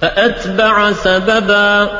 فأتبع سببا.